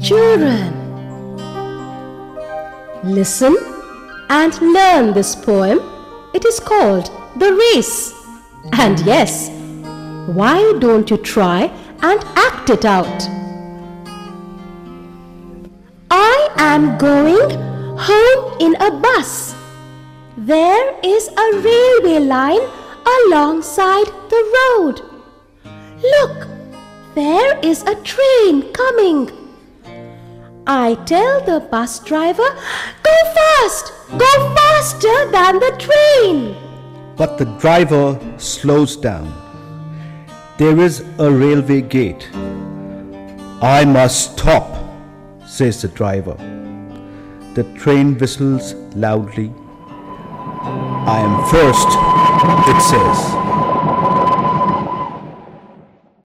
Children, listen and learn this poem. It is called The Race. And yes, why don't you try and act it out? I am going home in a bus. There is a railway line alongside the road. Look, there is a train coming. I tell the bus driver, Go fast! Go faster than the train! But the driver slows down. There is a railway gate. I must stop, says the driver. The train whistles loudly. I am first, it says.